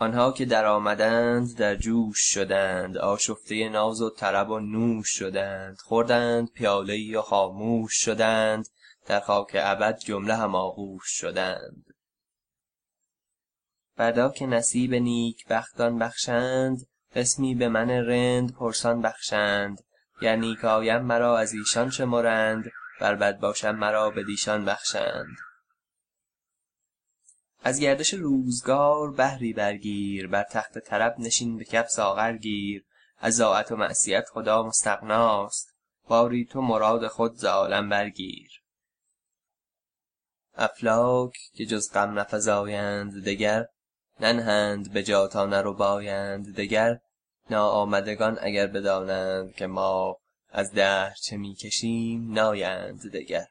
آنها که در آمدند در جوش شدند آشفته ناز و طرب و نوش شدند خوردند پیاله و خاموش شدند در خاک ابد جمله هم آغوش شدند. فردا که نصیب نیک بختان بخشند قسمی به من رند پرسان بخشند. گر نیک آیم مرا از ایشان شمرند ور بد باشم مرا بدیشان بخشند. از گردش روزگار بحری برگیر بر تخت طرب نشین به کف ساغر گیر. از طاعت و معصیت خدا مستغناست باری تو مراد خود ز عالم برگیر. افلاک که جز غم نفزایند دگر ننهند به جا تا نربایند دگر. ناآمدگان اگر بدانند که ما از دهر چه می کشیم نایند دگر.